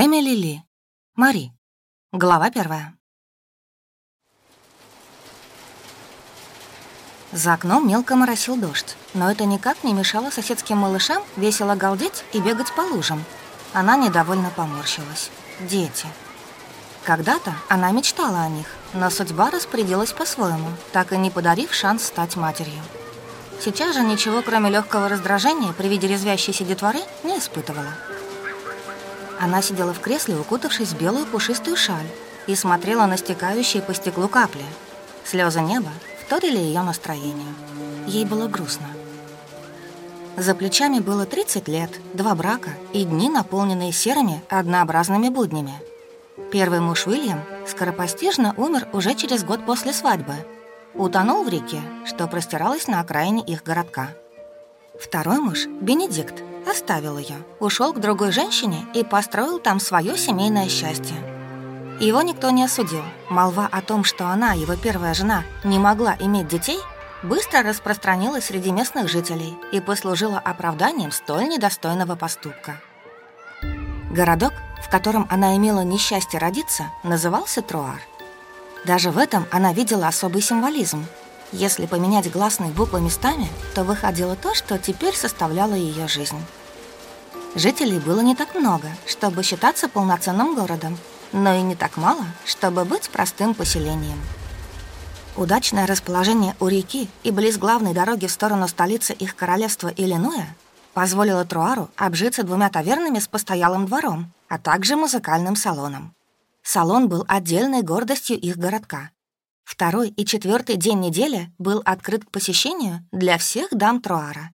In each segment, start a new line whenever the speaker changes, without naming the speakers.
Эмили Ли. Мари. Глава первая. За окном мелко моросил дождь, но это никак не мешало соседским малышам весело галдеть и бегать по лужам. Она недовольно поморщилась. Дети. Когда-то она мечтала о них, но судьба распорядилась по-своему, так и не подарив шанс стать матерью. Сейчас же ничего, кроме легкого раздражения при виде резвящейся детворы, не испытывала. Она сидела в кресле, укутавшись в белую пушистую шаль, и смотрела на стекающие по стеклу капли. Слезы неба вторили ее настроению. Ей было грустно. За плечами было 30 лет, два брака и дни, наполненные серыми, однообразными буднями. Первый муж Уильям скоропостижно умер уже через год после свадьбы. Утонул в реке, что простиралось на окраине их городка. Второй муж, Бенедикт, оставил ее, ушел к другой женщине и построил там свое семейное счастье. Его никто не осудил. Молва о том, что она, его первая жена, не могла иметь детей, быстро распространилась среди местных жителей и послужила оправданием столь недостойного поступка. Городок, в котором она имела несчастье родиться, назывался Труар. Даже в этом она видела особый символизм. Если поменять гласные буквы местами, то выходило то, что теперь составляло ее жизнь. Жителей было не так много, чтобы считаться полноценным городом, но и не так мало, чтобы быть простым поселением. Удачное расположение у реки и близ главной дороги в сторону столицы их королевства Иллинуя позволило Труару обжиться двумя тавернами с постоялым двором, а также музыкальным салоном. Салон был отдельной гордостью их городка. Второй и четвертый день недели был открыт к посещению для всех дам Труара,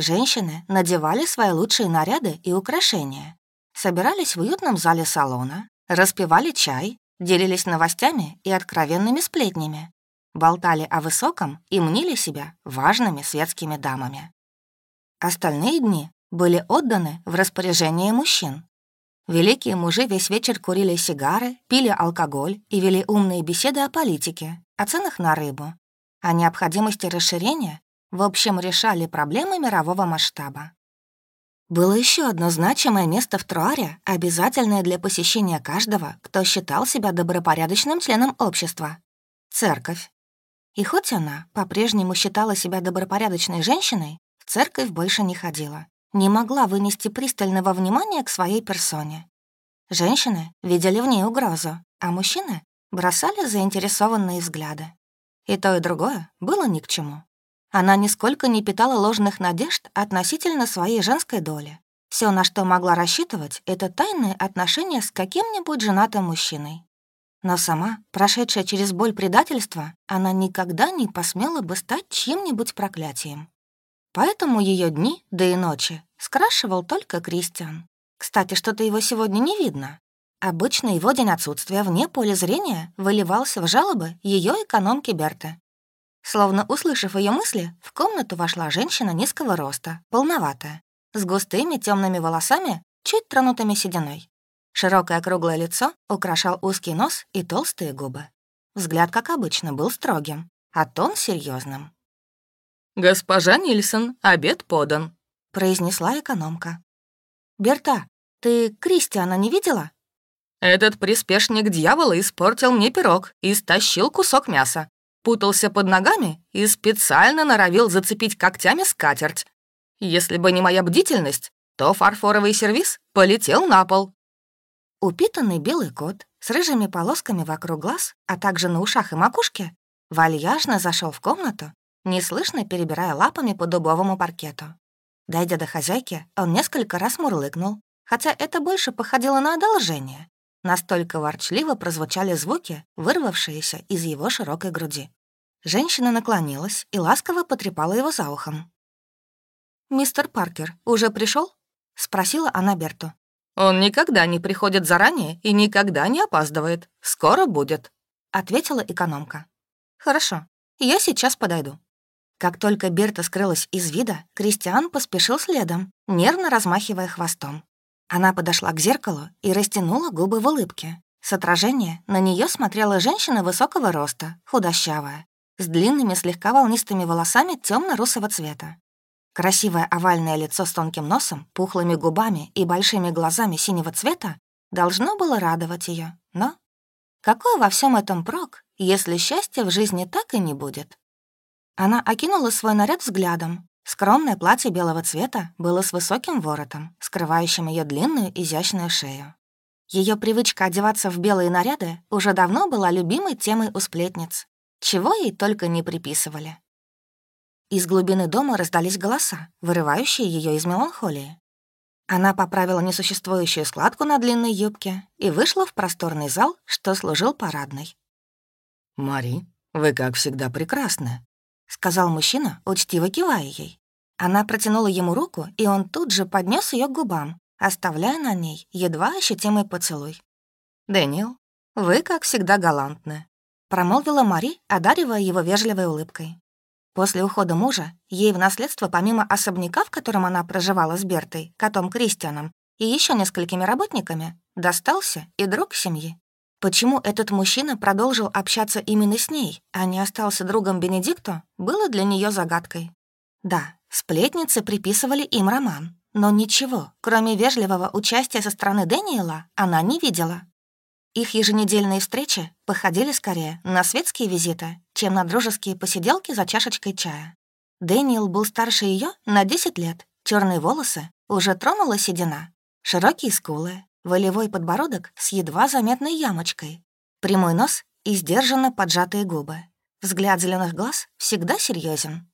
Женщины надевали свои лучшие наряды и украшения, собирались в уютном зале салона, распивали чай, делились новостями и откровенными сплетнями, болтали о высоком и мнили себя важными светскими дамами. Остальные дни были отданы в распоряжение мужчин. Великие мужи весь вечер курили сигары, пили алкоголь и вели умные беседы о политике, о ценах на рыбу, о необходимости расширения в общем, решали проблемы мирового масштаба. Было еще одно значимое место в Труаре, обязательное для посещения каждого, кто считал себя добропорядочным членом общества — церковь. И хоть она по-прежнему считала себя добропорядочной женщиной, в церковь больше не ходила, не могла вынести пристального внимания к своей персоне. Женщины видели в ней угрозу, а мужчины бросали заинтересованные взгляды. И то, и другое было ни к чему. Она нисколько не питала ложных надежд относительно своей женской доли. Все, на что могла рассчитывать, это тайные отношения с каким-нибудь женатым мужчиной. Но сама, прошедшая через боль предательства, она никогда не посмела бы стать чьим-нибудь проклятием. Поэтому ее дни, да и ночи, скрашивал только Кристиан. Кстати, что-то его сегодня не видно. Обычно его день отсутствия вне поля зрения выливался в жалобы ее экономки Берты. Словно услышав ее мысли, в комнату вошла женщина низкого роста, полноватая, с густыми темными волосами, чуть тронутыми сединой. Широкое круглое лицо украшал узкий нос и толстые губы. Взгляд, как обычно, был строгим, а тон серьезным.
«Госпожа Нильсон, обед подан», —
произнесла экономка. «Берта, ты Кристиана не видела?»
«Этот приспешник дьявола испортил мне пирог и стащил кусок мяса путался под ногами и специально норовил зацепить когтями скатерть. Если бы не моя бдительность, то фарфоровый сервиз полетел на пол.
Упитанный белый кот с рыжими полосками вокруг глаз, а также на ушах и макушке, вальяжно зашел в комнату, неслышно перебирая лапами по дубовому паркету. Дойдя до хозяйки, он несколько раз мурлыкнул, хотя это больше походило на одолжение. Настолько ворчливо прозвучали звуки, вырвавшиеся из его широкой груди. Женщина наклонилась и ласково потрепала его за ухом. «Мистер Паркер уже пришел? спросила она Берту.
«Он никогда не приходит заранее и никогда не опаздывает. Скоро будет», —
ответила экономка. «Хорошо, я сейчас подойду». Как только Берта скрылась из вида, Кристиан поспешил следом, нервно размахивая хвостом. Она подошла к зеркалу и растянула губы в улыбке. С отражения на нее смотрела женщина высокого роста, худощавая, с длинными слегка волнистыми волосами темно русого цвета. Красивое овальное лицо с тонким носом, пухлыми губами и большими глазами синего цвета должно было радовать ее, но... Какой во всем этом прок, если счастья в жизни так и не будет? Она окинула свой наряд взглядом. Скромное платье белого цвета было с высоким воротом, скрывающим ее длинную изящную шею. Ее привычка одеваться в белые наряды уже давно была любимой темой у сплетниц, чего ей только не приписывали. Из глубины дома раздались голоса, вырывающие ее из меланхолии. Она поправила несуществующую складку на длинной юбке и вышла в просторный зал, что служил парадной.
«Мари, вы, как всегда, прекрасны», — сказал мужчина, учтиво кивая ей.
Она протянула ему руку, и он тут же поднес ее к губам, оставляя на ней едва ощутимый поцелуй.
«Дэниел, вы, как всегда, галантны», — промолвила Мари, одаривая его вежливой улыбкой. После ухода мужа ей в наследство, помимо особняка, в котором она проживала с Бертой, котом Кристианом и еще несколькими работниками, достался и друг семьи. Почему этот мужчина продолжил общаться именно с ней, а не остался другом Бенедикту, было для нее загадкой. Да, сплетницы приписывали им роман, но ничего, кроме вежливого участия со стороны Дэниела, она не видела. Их еженедельные встречи походили скорее на светские визиты, чем на дружеские посиделки за чашечкой чая. Дэниел был старше ее на 10 лет, черные волосы, уже тронула седина, широкие скулы, волевой подбородок с едва заметной ямочкой, прямой нос и сдержанно поджатые губы. Взгляд зеленых глаз всегда серьезен.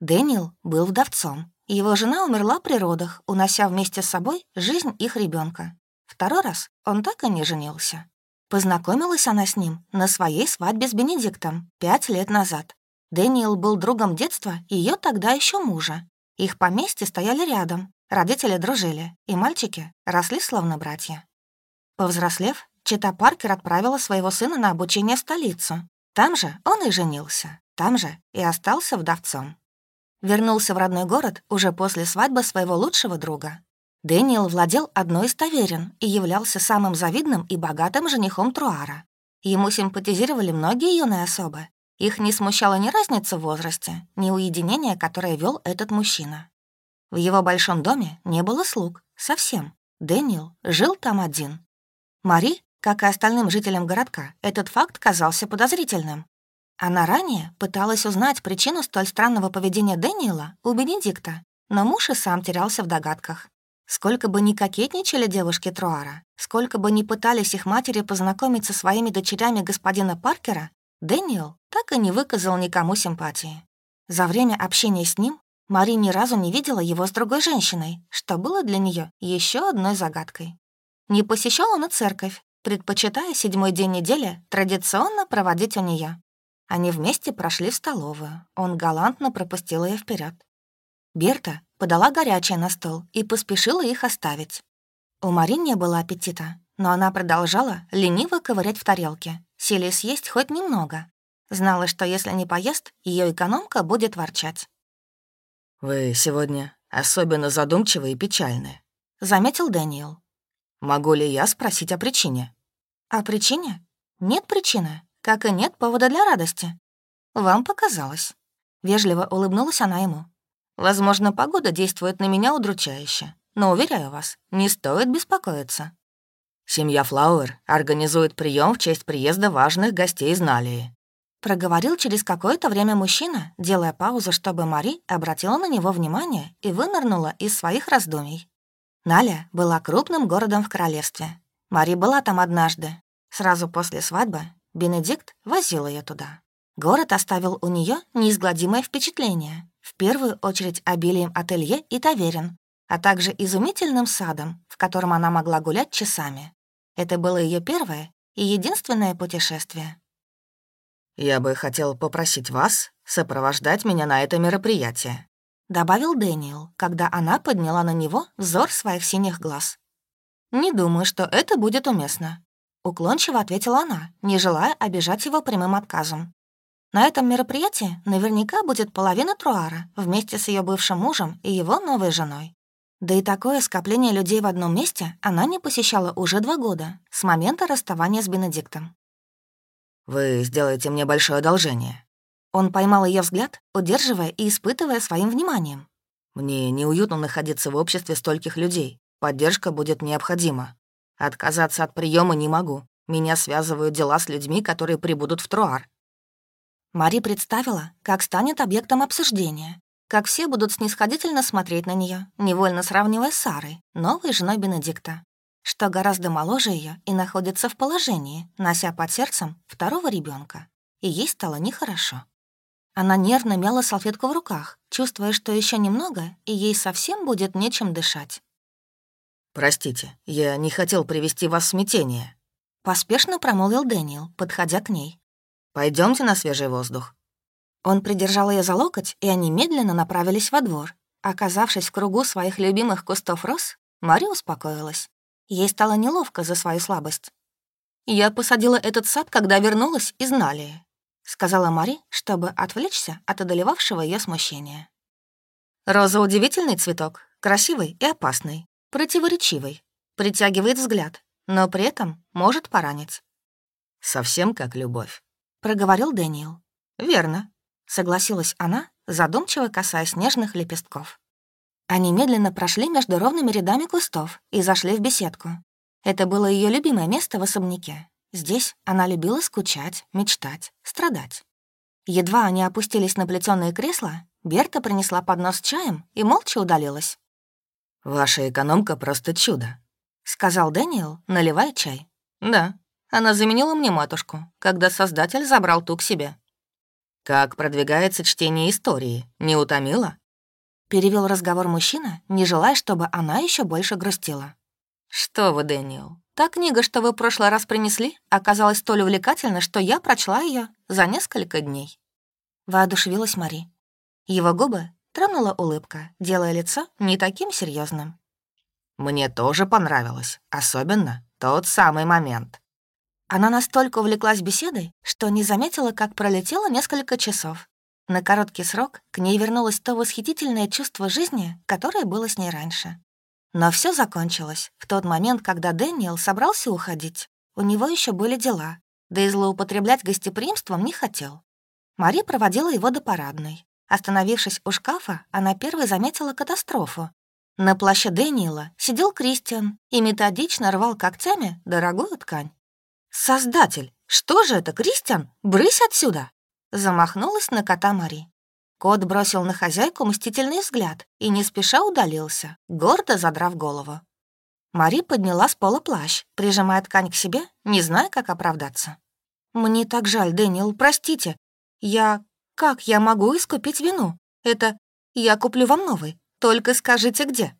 Дэниел был вдовцом. Его жена умерла при родах, унося вместе с собой жизнь их ребенка. Второй раз он так и не женился. Познакомилась она с ним на своей свадьбе с Бенедиктом пять лет назад. Дэниел был другом детства ее тогда еще мужа. Их поместья стояли рядом, родители дружили, и мальчики росли словно братья. Повзрослев, Чита Паркер отправила своего сына на обучение в столицу. Там же он и женился, там же и остался вдовцом. Вернулся в родной город уже после свадьбы своего лучшего друга, Дэниел владел одной из таверен и являлся самым завидным и богатым женихом Труара. Ему симпатизировали многие юные особы. Их не смущала ни разница в возрасте, ни уединение, которое вел этот мужчина. В его большом доме не было слуг, совсем. Дэниел жил там один. Мари, как и остальным жителям городка, этот факт казался подозрительным. Она ранее пыталась узнать причину столь странного поведения Дэниела у Бенедикта, но муж и сам терялся в догадках. Сколько бы ни кокетничали девушки Труара, сколько бы ни пытались их матери познакомить со своими дочерями господина Паркера, Дэниел так и не выказал никому симпатии. За время общения с ним Мари ни разу не видела его с другой женщиной, что было для нее еще одной загадкой. Не посещал он и церковь, предпочитая седьмой день недели традиционно проводить у нее. Они вместе прошли в столовую. Он галантно пропустил ее вперед. Берта подала горячее на стол и поспешила их оставить. У Марин не было аппетита, но она продолжала лениво ковырять в тарелке, сели съесть хоть немного. Знала, что если не поест, ее экономка будет ворчать.
«Вы сегодня особенно задумчивы и печальны», —
заметил Дэниел.
«Могу ли я спросить о причине?»
«О причине? Нет причины, как и нет повода для радости. Вам показалось». Вежливо улыбнулась она ему. Возможно, погода действует на меня удручающе, но, уверяю вас, не стоит беспокоиться.
Семья Флауэр организует прием в честь приезда важных гостей из Налии.
Проговорил через какое-то время мужчина, делая паузу, чтобы Мари обратила на него внимание и вынырнула из своих раздумий. Наля была крупным городом в королевстве. Мари была там однажды. Сразу после свадьбы Бенедикт возил ее туда. Город оставил у нее неизгладимое впечатление. В первую очередь обилием ателье и таверен, а также изумительным садом, в котором она могла гулять часами. Это было ее первое и единственное путешествие.
«Я бы хотел попросить вас сопровождать меня на это мероприятие»,
добавил Дэниел, когда она подняла на него взор своих синих глаз. «Не думаю, что это будет уместно», — уклончиво ответила она, не желая обижать его прямым отказом. На этом мероприятии наверняка будет половина Труара вместе с ее бывшим мужем и его новой женой. Да и такое скопление людей в одном месте она не посещала уже два года, с момента расставания с Бенедиктом.
«Вы сделаете мне большое одолжение».
Он поймал ее взгляд, удерживая и испытывая своим вниманием.
«Мне неуютно находиться в обществе стольких людей. Поддержка будет необходима.
Отказаться от приема не могу. Меня связывают дела с людьми, которые прибудут в Труар.
Мари представила, как станет объектом обсуждения, как все будут снисходительно смотреть на нее, невольно сравнивая с Сарой, новой женой Бенедикта, что гораздо моложе ее и находится в положении, нося под сердцем второго ребенка. И ей стало нехорошо. Она нервно мяла салфетку в руках, чувствуя, что еще немного, и ей совсем будет нечем дышать.
«Простите, я не хотел привести вас в смятение», —
поспешно промолвил Дэниел, подходя к ней.
Пойдемте на свежий воздух».
Он придержал ее за локоть, и они медленно направились во двор. Оказавшись в кругу своих любимых кустов роз, Мари успокоилась. Ей стало неловко за свою слабость. «Я посадила этот сад, когда вернулась из Налии», — сказала Мари, чтобы отвлечься от одолевавшего ее смущения. «Роза — удивительный цветок, красивый и опасный, противоречивый, притягивает взгляд, но при этом может поранить».
«Совсем как любовь», —
проговорил Дэниел. «Верно», — согласилась она, задумчиво касаясь нежных лепестков. Они медленно прошли между ровными рядами кустов и зашли в беседку. Это было ее любимое место в особняке. Здесь она любила скучать, мечтать, страдать. Едва они опустились на плетёные кресла, Берта принесла поднос с чаем и молча удалилась.
«Ваша экономка просто чудо», —
сказал Дэниел, наливая чай.
«Да, она заменила мне матушку, когда создатель забрал ту к себе.
«Как продвигается чтение истории? Не утомила?»
Перевел разговор мужчина, не желая, чтобы она еще больше грустила.
«Что вы, Дэниел, та книга, что вы в прошлый раз принесли, оказалась столь увлекательна, что я прочла ее за несколько дней».
Воодушевилась Мари. Его губы тронула улыбка, делая лицо не таким серьезным.
«Мне тоже понравилось, особенно тот самый момент,
она настолько увлеклась беседой, что не заметила, как пролетело несколько часов. На короткий срок к ней вернулось то восхитительное чувство жизни, которое было с ней раньше. Но все закончилось в тот момент, когда Дэниел собрался уходить. У него еще были дела, да и злоупотреблять гостеприимством не хотел. Мари проводила его до парадной. Остановившись у шкафа, она первой заметила катастрофу. На плаще Дэниела сидел Кристиан и методично рвал когтями дорогую ткань. «Создатель! Что же это, Кристиан? Брысь отсюда!» Замахнулась на кота Мари. Кот бросил на хозяйку мстительный взгляд и не спеша удалился, гордо задрав голову. Мари подняла с пола плащ, прижимая ткань к себе, не зная, как оправдаться. «Мне так жаль, Дэниел, простите. Я... Как я могу искупить вину? Это... Я куплю вам новый. Только скажите, где».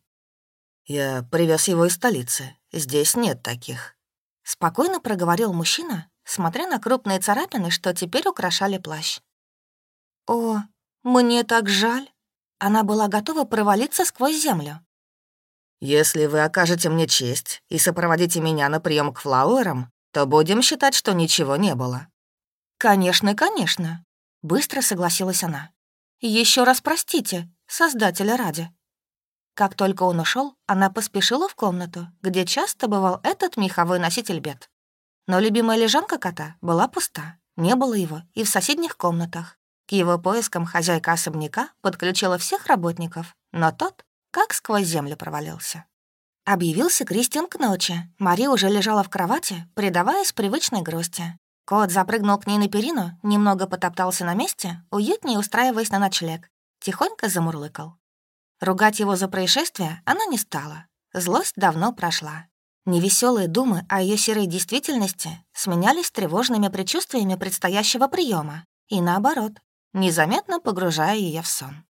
«Я привез его из столицы. Здесь нет таких»,
Спокойно проговорил мужчина, смотря на крупные царапины, что теперь украшали плащ. «О, мне так жаль!» Она была готова провалиться сквозь землю.
«Если вы окажете мне честь и сопроводите меня на прием к Флауэрам, то будем считать, что ничего не было».
«Конечно, конечно», — быстро согласилась она. Еще раз простите, создателя ради». Как только он ушел, она поспешила в комнату, где часто бывал этот меховой носитель бед. Но любимая лежанка кота была пуста, не было его и в соседних комнатах. К его поискам хозяйка особняка подключила всех работников, но тот как сквозь землю провалился. Объявился Кристиан к ночи. Мари уже лежала в кровати, предаваясь привычной грусти. Кот запрыгнул к ней на перину, немного потоптался на месте, уютнее устраиваясь на ночлег. Тихонько замурлыкал. Ругать его за происшествие она не стала. Злость давно прошла. Невеселые думы о ее серой действительности сменялись тревожными предчувствиями предстоящего приема и наоборот, незаметно погружая ее в сон.